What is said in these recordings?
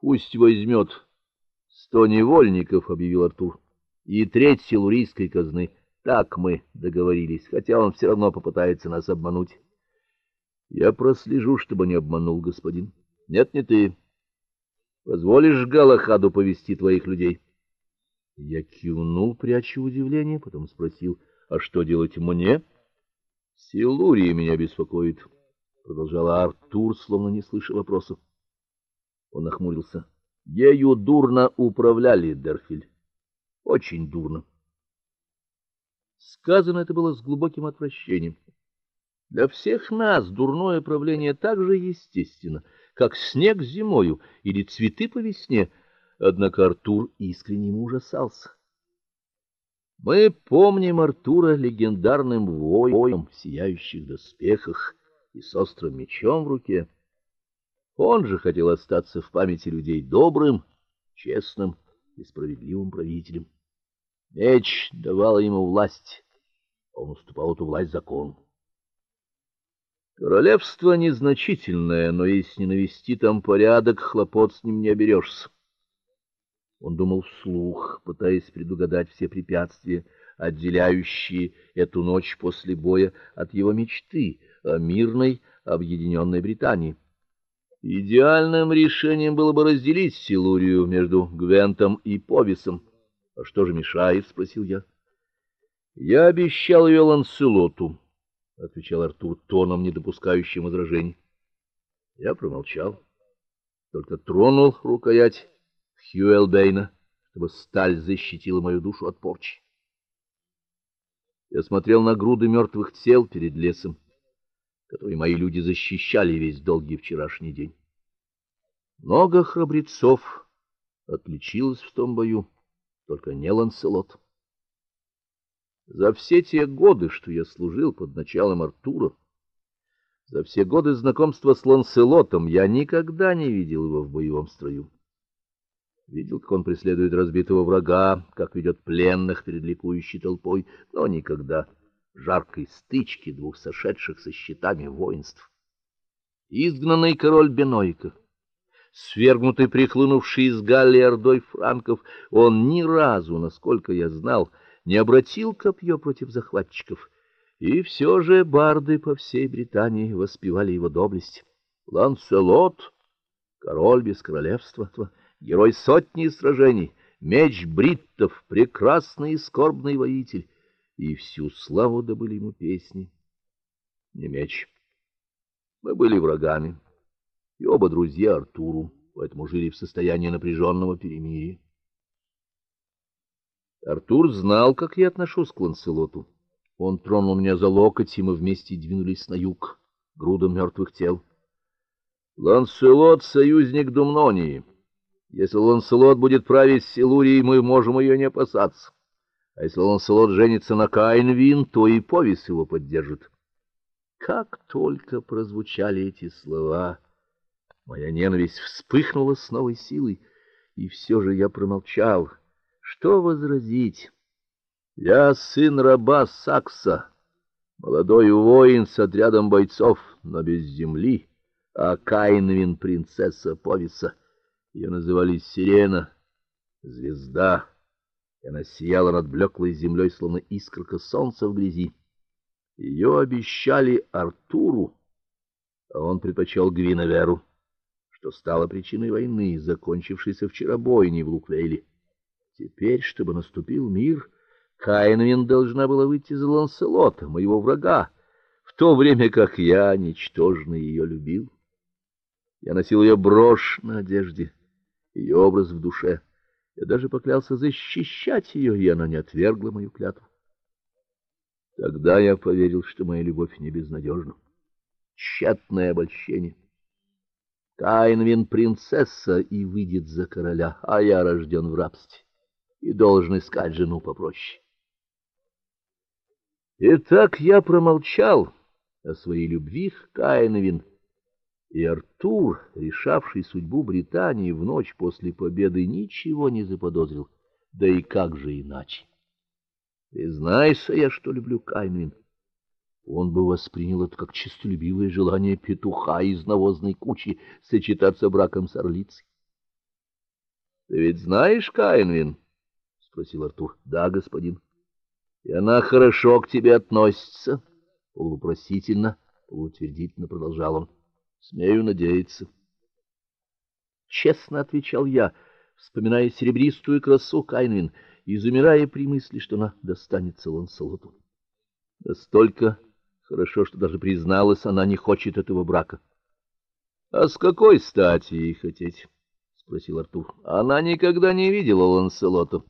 Пусть возьмет сто невольников, объявил Артур. И треть силурийской казны. Так мы договорились, хотя он все равно попытается нас обмануть. Я прослежу, чтобы не обманул, господин. Нет, не ты. Позволишь Галахаду повести твоих людей? Я кивнул, пряча удивление, потом спросил: "А что делать мне?" "Силурия меня беспокоит", продолжал Артур, словно не слыша вопросов. Он нахмурился. "Ею дурно управляли, Дерфиль. Очень дурно". Сказано это было с глубоким отвращением. Для всех нас дурное правление так же естественно, как снег зимою или цветы по весне. Однако Артур искренне ужасался. Мы помним Артура легендарным воином в сияющих доспехах и с острым мечом в руке. Он же хотел остаться в памяти людей добрым, честным и справедливым правителем. Меч давал ему власть, он уступал эту власть закону. Королевство незначительное, но если не навести там порядок, хлопот с ним не оберешься. Он думал вслух, пытаясь предугадать все препятствия, отделяющие эту ночь после боя от его мечты о мирной объединенной Британии. Идеальным решением было бы разделить Силурию между Гвентом и Повисом. А что же мешает, спросил я. Я обещал ее Ланселоту, отвечал Артур тоном, не допускающим возражений. Я промолчал, только тронул рукоять Хьюэлбейна, чтобы сталь защитила мою душу от порчи. Я смотрел на груды мертвых тел перед лесом, которые мои люди защищали весь долгий вчерашний день. Много храбрецов отличилось в том бою, только не Ланселот. За все те годы, что я служил под началом Артура, за все годы знакомства с Ланселотом я никогда не видел его в боевом строю. Видел, как он преследует разбитого врага, как ведет пленных перед ликующей толпой, но никогда жаркой стычки двух сошедших со щитами воинств. Изгнанный король Бенойка, свергнутый прихлынувший из Галлии ордой франков, он ни разу, насколько я знал, не обратил копье против захватчиков. И все же барды по всей Британии воспевали его доблесть. Ланселот, король без королевства, герой сотни сражений, меч бриттов, прекрасный и скорбный воитель, и всю славу добыли ему песни. Не меч. Мы были врагами, и оба друзья Артуру, поэтому жили в состоянии напряженного перемирия. Артур знал, как я отношусь к Ланселоту. Он тронул меня за локоть, и мы вместе двинулись на юг, грудом мертвых тел. Ланселот союзник Думнонии. Если Ланселот будет править Силурией, мы можем ее не опасаться. А если Ланселот женится на Каинвин, то и повес его поддержит. Как только прозвучали эти слова, моя ненависть вспыхнула с новой силой, и все же я промолчал. Что возразить? Я сын раба Сакса, молодой воин с отрядом бойцов, но без земли, а Каинвин принцесса Повиса. Ее называли Сирена, звезда. И она сияла над блеклой землей, словно искорка солнца в грязи. Ее обещали Артуру, а он предпочел Гвиневеру, что стало причиной войны, закончившейся вчера бойней в Луквейле. Теперь, чтобы наступил мир, Каинвин должна была выйти за Ланселота, моего врага, в то время как я ничтожно ее любил. Я носил ее брошь на одежде ее образ в душе. Я даже поклялся защищать ее, и она не отвергла мою клятву. Тогда я поверил, что моя любовь не безнадежна. Тщетное обольщение. Каинвин принцесса и выйдет за короля, а я рожден в рабстве и должен искать жену попроще. Итак, я промолчал о своей любви к Каинвин и Артур, решавший судьбу Британии в ночь после победы, ничего не заподозрил. Да и как же иначе? Признайся я, что люблю Кайнвин. Он бы воспринял это как честолюбивое желание петуха из навозной кучи сочетаться браком с орлицей. Ты ведь знаешь Каинвин? спросил Артур. Да, господин. И она хорошо к тебе относится, полувопросительно, полуутвердительно продолжал он. Смею надеяться. Честно отвечал я, вспоминая серебристую красу Каинвин и замирая при мысли, что она достанется Ланселоту. Настолько хорошо, что даже призналась, она не хочет этого брака. А с какой стати ей хотеть? спросил Артур. Она никогда не видела Ланселота.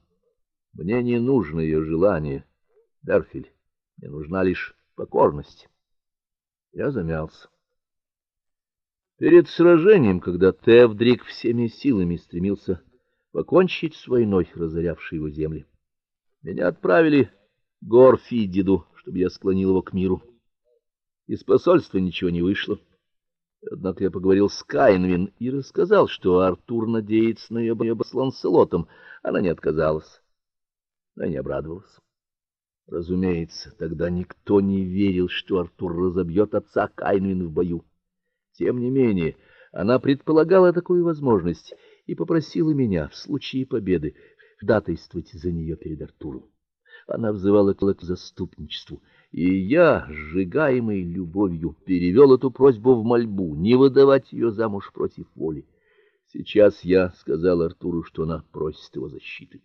Мне не нужно ее желание, Дерфиль. Мне нужна лишь покорность. Я замялся. Перед сражением, когда Тевдрик всеми силами стремился покончить с войной, разорявшей его земли, меня отправили к Горфидиду, чтобы я склонил его к миру. Из посольства ничего не вышло. Однако я поговорил с Кайнвин и рассказал, что Артур надеется на ее с Ланселотом. Она не отказалась. Но не обрадовалась. Разумеется, тогда никто не верил, что Артур разобьет отца Кайнвин в бою. Тем не менее, она предполагала такую возможность и попросила меня в случае победы ходатайствовать за нее перед Артуром. Она взывала к заступничеству, и я, сжигаемый любовью, перевел эту просьбу в мольбу не выдавать ее замуж против воли. Сейчас я сказал Артуру, что она просит его защиты.